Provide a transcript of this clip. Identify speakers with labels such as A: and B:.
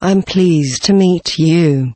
A: I'm pleased to meet you.